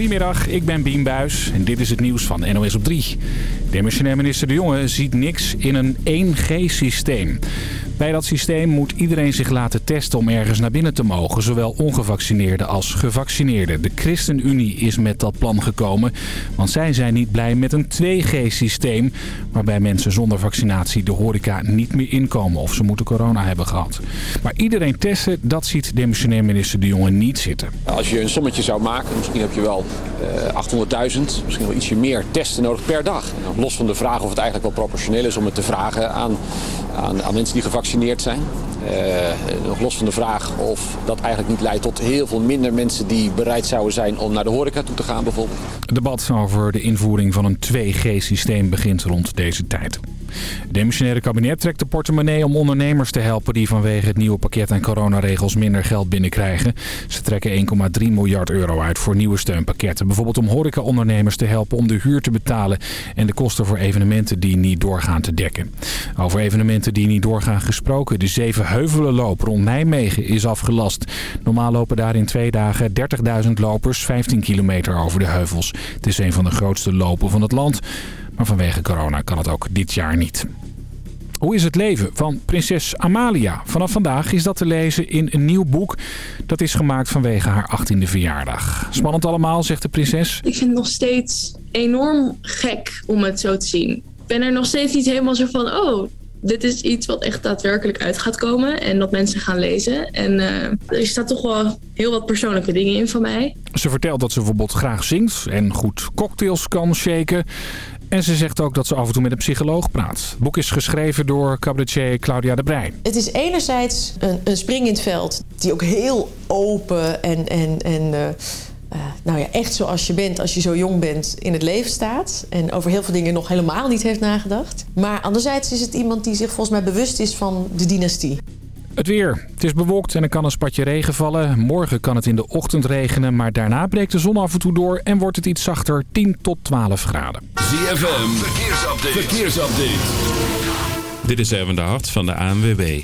Goedemiddag, ik ben Bien Buis en dit is het nieuws van NOS op 3. Demissionair minister De Jonge ziet niks in een 1G-systeem. Bij dat systeem moet iedereen zich laten testen om ergens naar binnen te mogen. Zowel ongevaccineerden als gevaccineerden. De ChristenUnie is met dat plan gekomen. Want zij zijn niet blij met een 2G-systeem. Waarbij mensen zonder vaccinatie de horeca niet meer inkomen. Of ze moeten corona hebben gehad. Maar iedereen testen, dat ziet demissionair minister De Jonge niet zitten. Als je een sommetje zou maken, misschien heb je wel uh, 800.000, misschien wel ietsje meer testen nodig per dag. En los van de vraag of het eigenlijk wel proportioneel is om het te vragen aan, aan, aan mensen die gevaccineerd gevaccineerd zijn. Uh, nog los van de vraag of dat eigenlijk niet leidt tot heel veel minder mensen die bereid zouden zijn om naar de horeca toe te gaan bijvoorbeeld. Het debat over de invoering van een 2G-systeem begint rond deze tijd. Het demissionaire kabinet trekt de portemonnee om ondernemers te helpen die vanwege het nieuwe pakket aan coronaregels minder geld binnenkrijgen. Ze trekken 1,3 miljard euro uit voor nieuwe steunpakketten. Bijvoorbeeld om horecaondernemers te helpen om de huur te betalen en de kosten voor evenementen die niet doorgaan te dekken. Over evenementen die niet doorgaan gesproken. De Zevenheuvelenloop rond Nijmegen is afgelast. Normaal lopen daar in twee dagen 30.000 lopers 15 kilometer over de heuvels. Het is een van de grootste lopen van het land. Maar vanwege corona kan het ook dit jaar niet. Hoe is het leven van prinses Amalia? Vanaf vandaag is dat te lezen in een nieuw boek. Dat is gemaakt vanwege haar 18e verjaardag. Spannend allemaal, zegt de prinses. Ik vind het nog steeds enorm gek om het zo te zien. Ik ben er nog steeds niet helemaal zo van... oh, dit is iets wat echt daadwerkelijk uit gaat komen en dat mensen gaan lezen. En uh, er staat toch wel heel wat persoonlijke dingen in van mij. Ze vertelt dat ze bijvoorbeeld graag zingt en goed cocktails kan shaken. En ze zegt ook dat ze af en toe met een psycholoog praat. Het boek is geschreven door cabaretier Claudia de Breij. Het is enerzijds een, een spring in het veld die ook heel open en... en, en uh, uh, nou ja, echt zoals je bent als je zo jong bent in het leven staat. En over heel veel dingen nog helemaal niet heeft nagedacht. Maar anderzijds is het iemand die zich volgens mij bewust is van de dynastie. Het weer. Het is bewolkt en er kan een spatje regen vallen. Morgen kan het in de ochtend regenen, maar daarna breekt de zon af en toe door... en wordt het iets zachter, 10 tot 12 graden. ZFM, verkeersupdate. verkeersupdate. Dit is Erwin de Hart van de ANWB.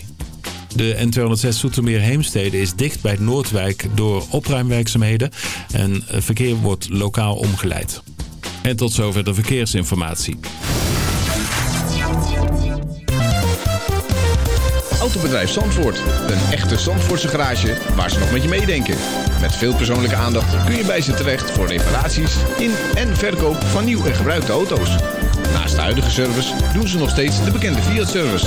De N206 Soetermeer Heemstede is dicht bij Noordwijk door opruimwerkzaamheden... en verkeer wordt lokaal omgeleid. En tot zover de verkeersinformatie. Autobedrijf Zandvoort. Een echte Zandvoortse garage waar ze nog met je meedenken. Met veel persoonlijke aandacht kun je bij ze terecht voor reparaties in en verkoop van nieuw en gebruikte auto's. Naast de huidige service doen ze nog steeds de bekende Fiat-service.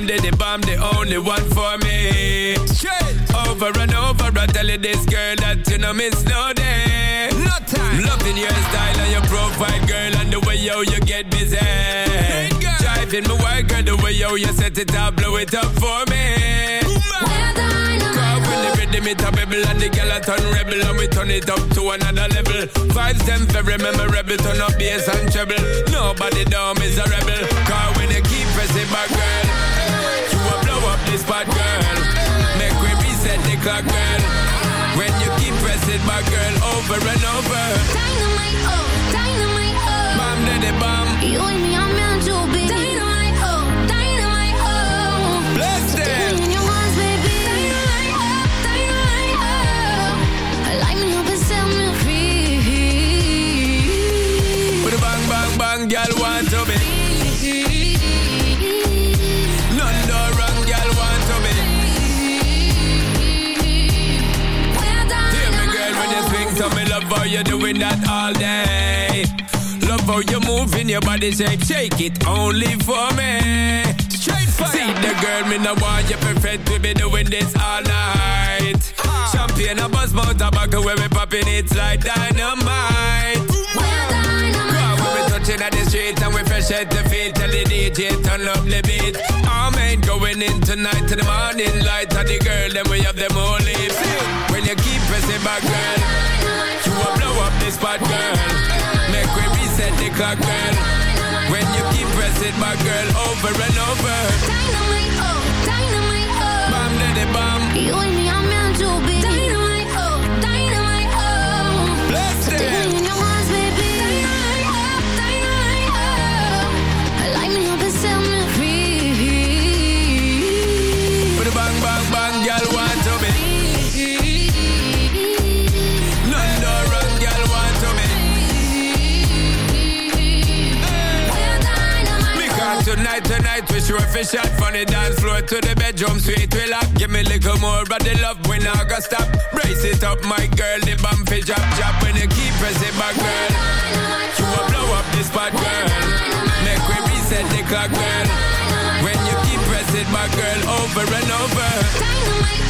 bomb, they the bomb, the only one for me. Shit. Over and over, I tell you this girl that you know miss no day. No time. Loving your style and your profile, girl, and the way yo you get busy. Girl. Driving my white girl, the way yo you set it up, blow it up for me. Cause when the rhythm it a rebel and the girl a turn rebel and we turn it up to another level. Vibes them very memorable, turn up bass and treble. Nobody down is a rebel. Cause when they keep pressing back, girl this bad girl. Make we reset the clock, girl. When you keep pressing my girl over and over. Dynamite, oh, dynamite, oh. Bam, daddy, bomb. You and me are meant to be. Dynamite, oh, dynamite, oh. Bless them. Bang, bang, bang, girl, one body shape, shake it only for me. Straight fire. See the girl, me no want you perfect. We be doing this all night. Ha. Champagne, a buzz, mouth, tobacco, where we popping it like dynamite. Touching at the street and we fresh at the feet Tell the DJ turn up the beat All men going in tonight to the morning light And the girl, then we have them all lips When you keep pressing back, girl this spot, girl. Make we reset the clock, girl. When you keep pressing my girl over and over Sure fish shot from the dance floor to the bedroom, sweet we lock. Give me a little more of the love when I got stop. Brace it up, my girl, the bump is drop, drop when you keep pressing my girl. You will blow up this spot, girl. Make we reset the clock, girl. When you keep pressing my girl, over and over. Dynamite.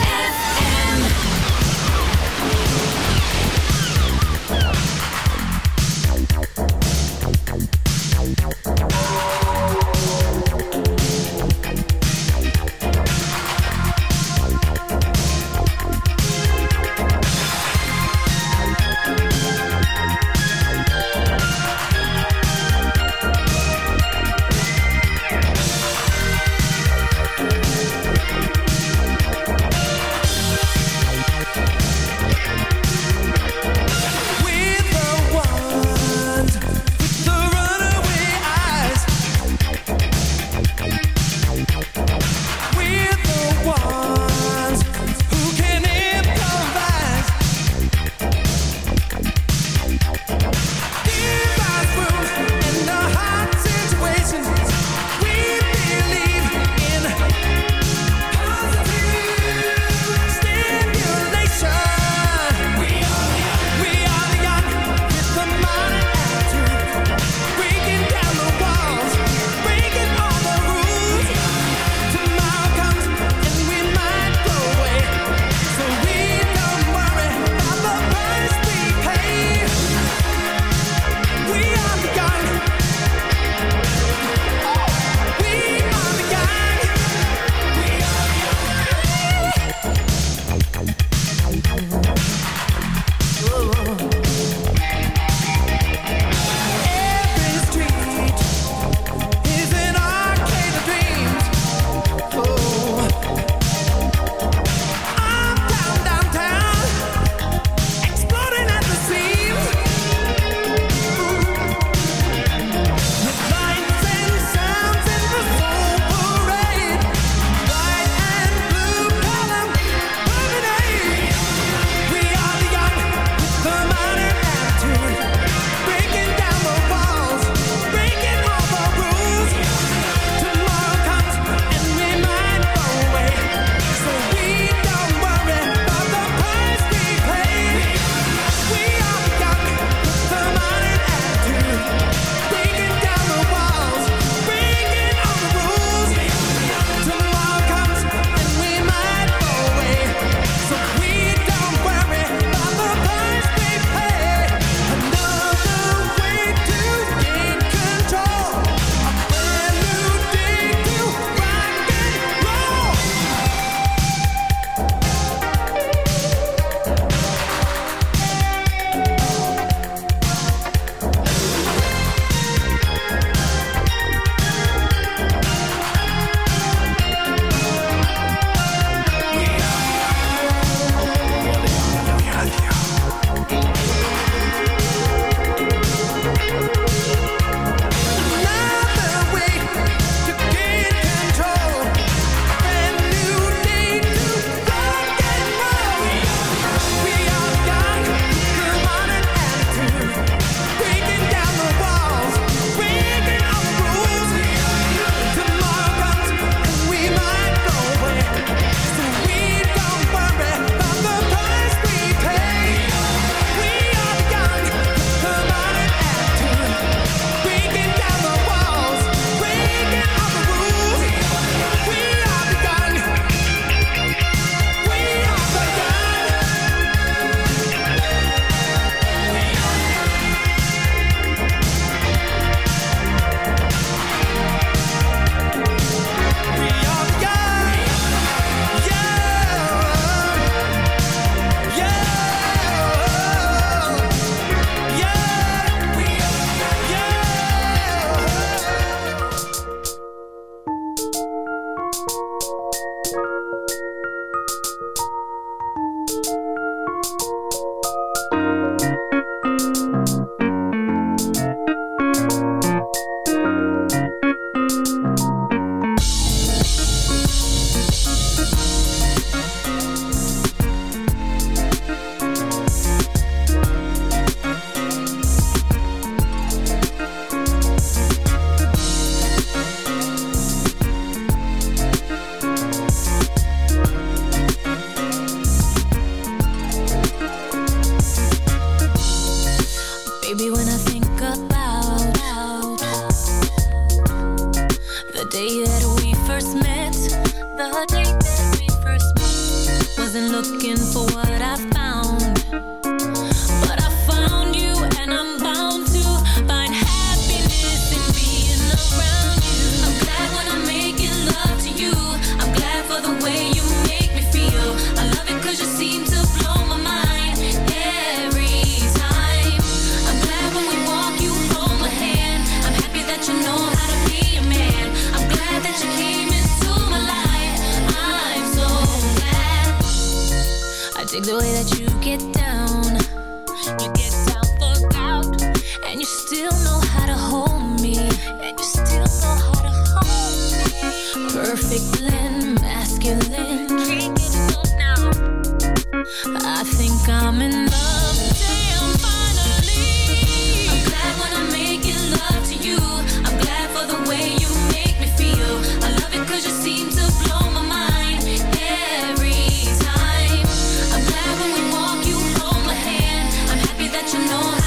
that you know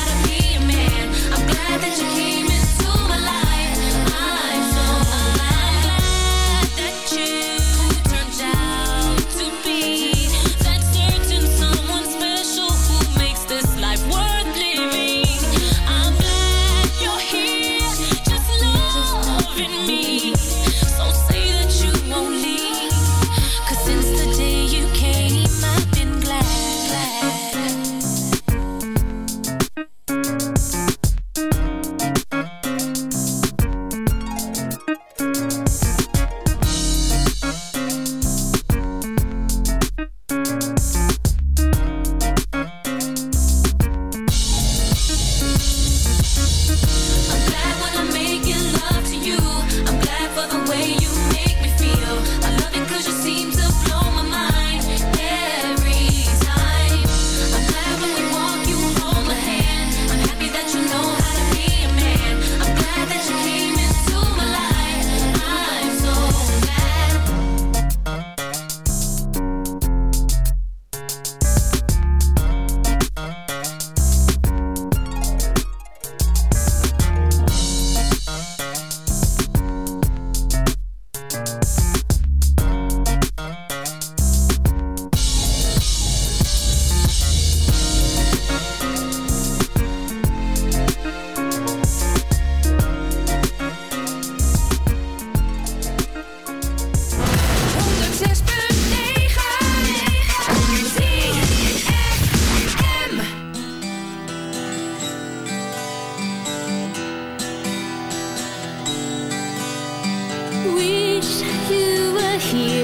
you were here,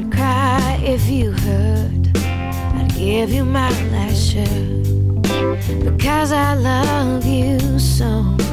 I'd cry if you hurt. I'd give you my last shirt because I love you so.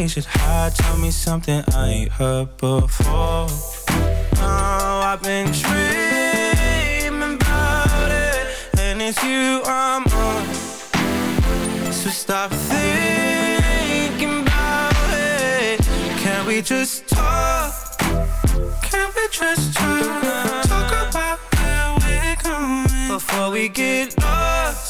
ain't shit high. Tell me something I ain't heard before. Oh, I've been dreaming about it, and it's you I'm on. So stop thinking about it. Can we just talk? Can we just talk? Talk about where we're going before we get lost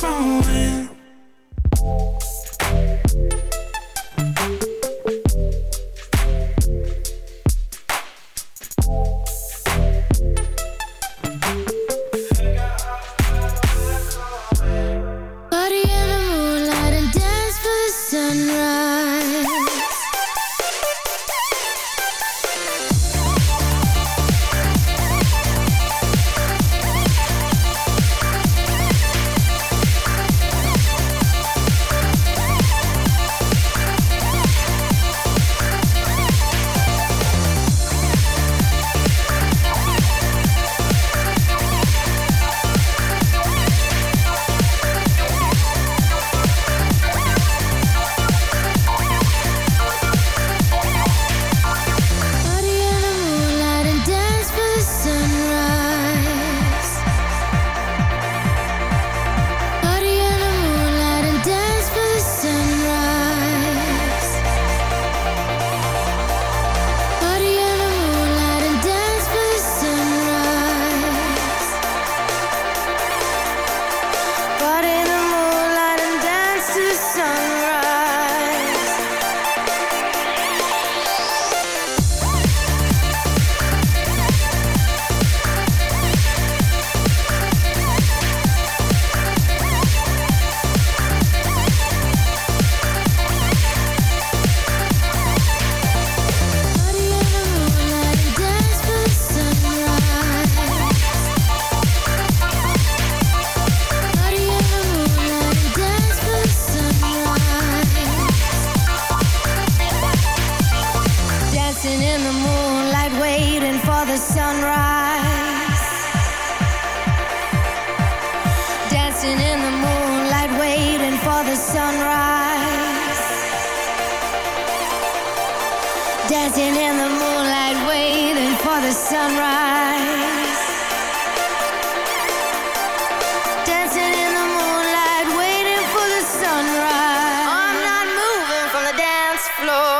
Growing. Floor.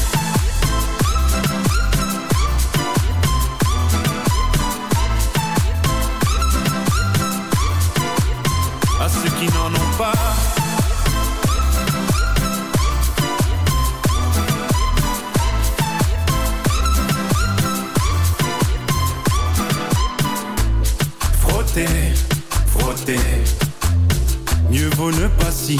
Frotter, frotter. Mieux vaut ne pas si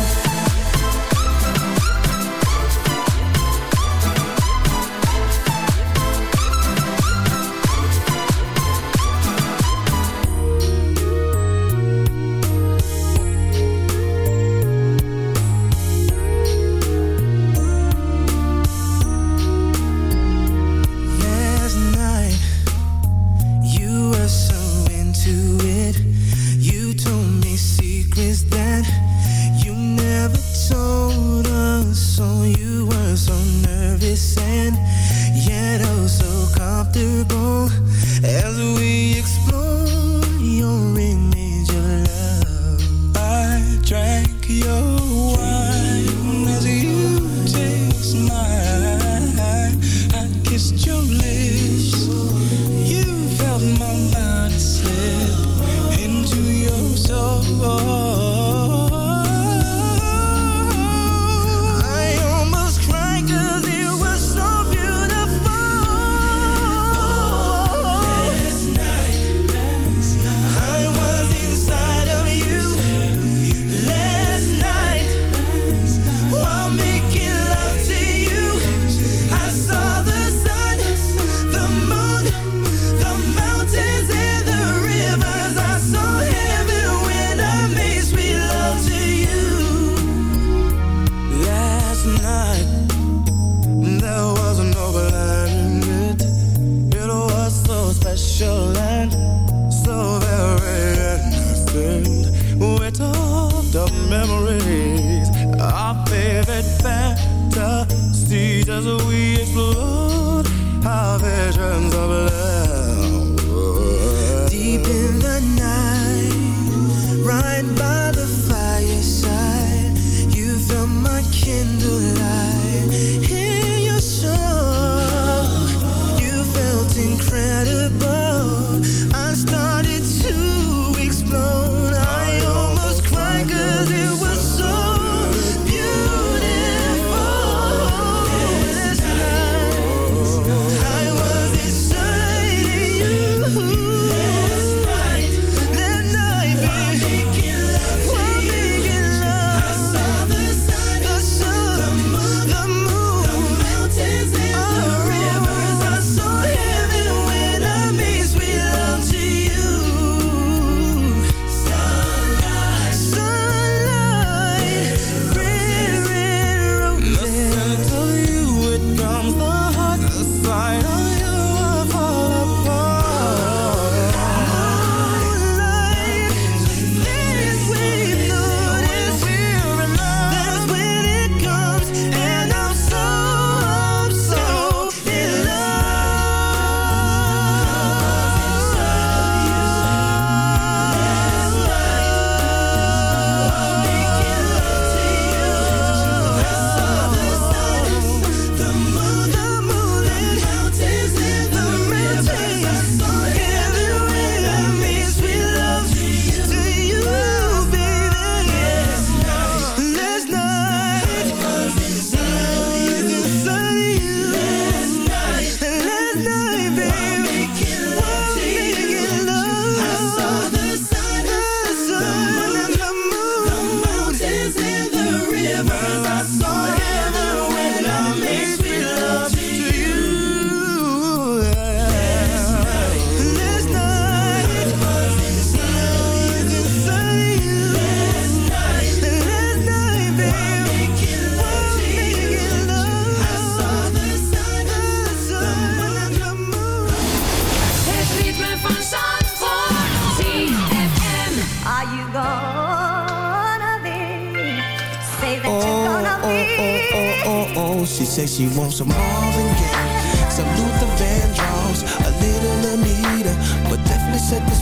Fantasies as we explored our visions of love. Deep in the night, right by the fireside, you felt my candlelight in phone. She wants some Marvin Gaye, some Luther Vandross, a little Anita, but definitely set this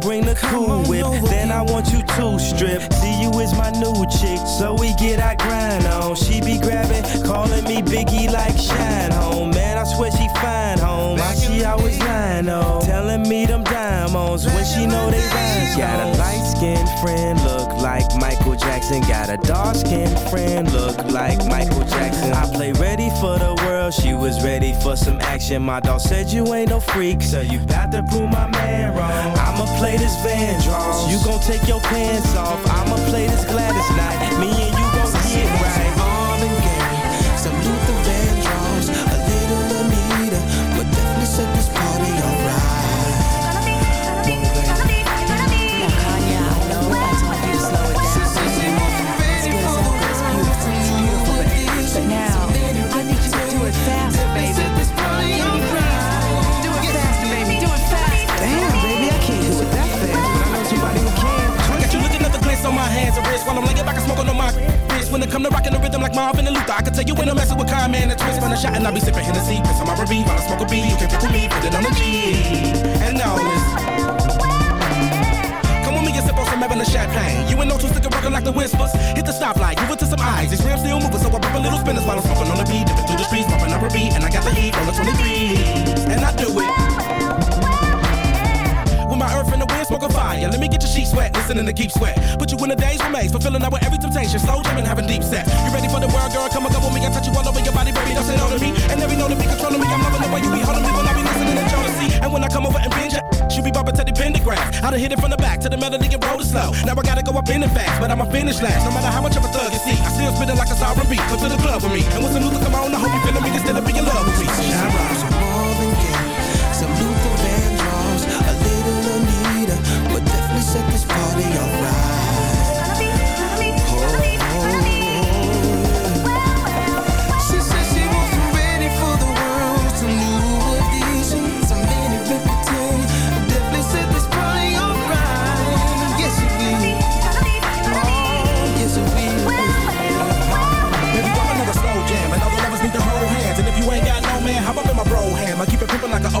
Bring the cool whip. Then I want you to strip. See you is my new chick. So we get our grind on. She be grabbing, calling me Biggie like Shine Home. Man, I swear she fine on? Telling me them diamonds when she know they rhymes. Got a light skinned friend, look like Michael Jackson. Got a dark skinned friend, look like Michael Jackson. I play ready for the world, she was ready for some action. My dog said you ain't no freak, so you got to prove my man wrong. I'ma play this Van Vandross, you gon' take your pants off. I'ma play this Gladys Knight, me and you shot and I be sipping Hennessy, piss on my R&B while I smoke a B. You can pick with me, put it on the G. listening to Keith Sweat. Put you in the days remains, fulfilling with every temptation. Slow jamming, having deep set. You ready for the world, girl? Come and go with me. I touch you all over your body, baby. Don't say no to me. And every know to be controlling me. I'm loving the way you be holding me when I be listening to Jodeci. And when I come over and binge, she be bumping to the pentagram. I done hit it from the back to the melody and roll it slow. Now I gotta go up in it fast, but I'ma finish last. No matter how much of a thug you see, I still spit it like a sour beat. Come to the club with me. And when some Luther come on, I hope you feeling me. Instead of being in love with me. Shine bright.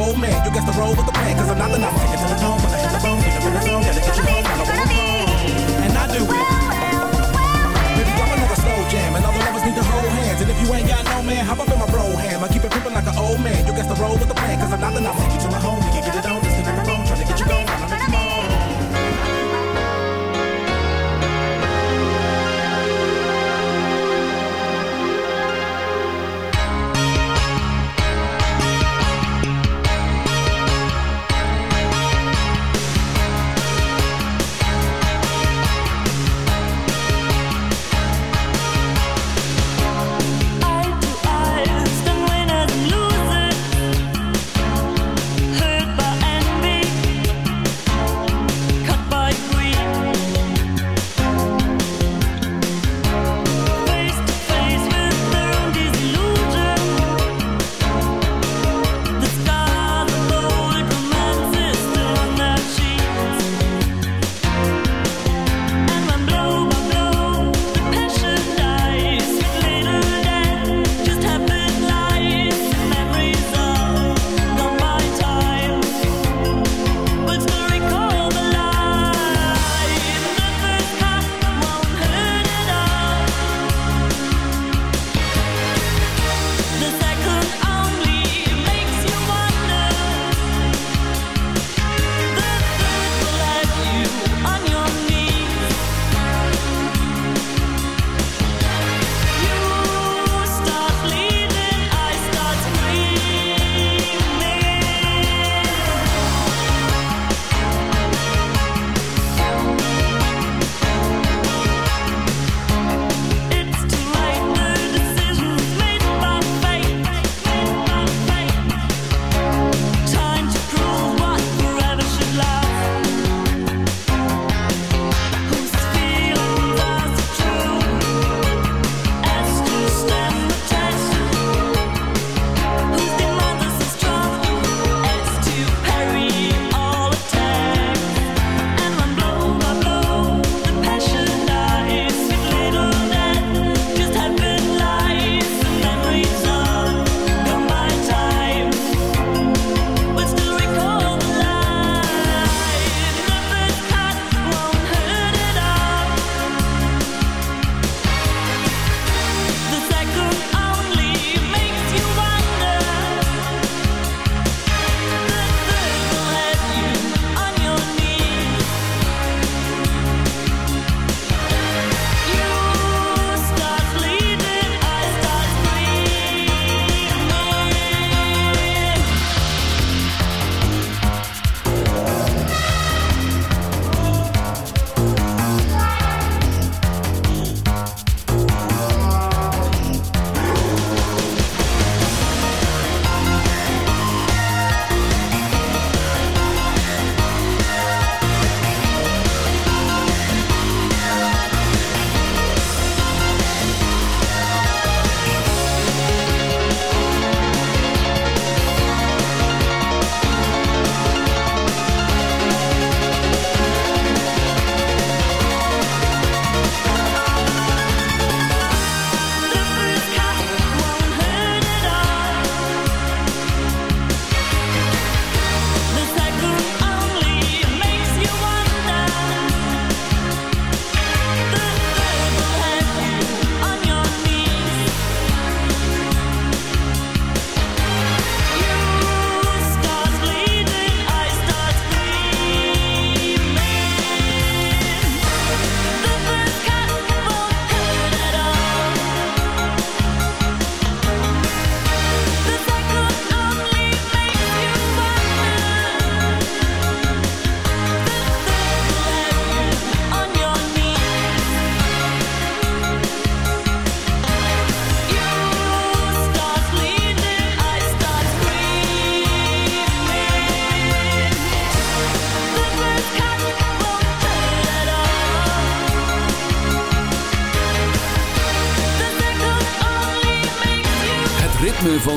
Old man. You got to roll with the plan, cause I'm not the number. Take it to the dome, when I hit the bone, hit the zone, And if you ain't got no man, hop up in my bro ham. I keep it pimpin' like an old man. You got to roll with the plan, cause I'm not the. Take you to my home, can get it on,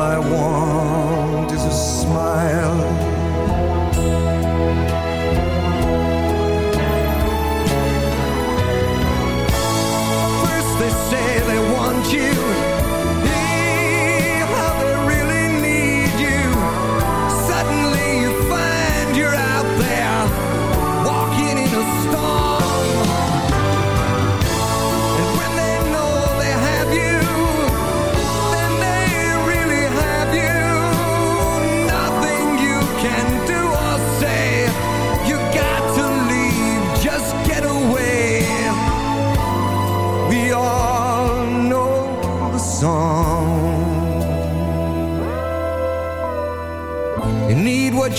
All I want is a smile.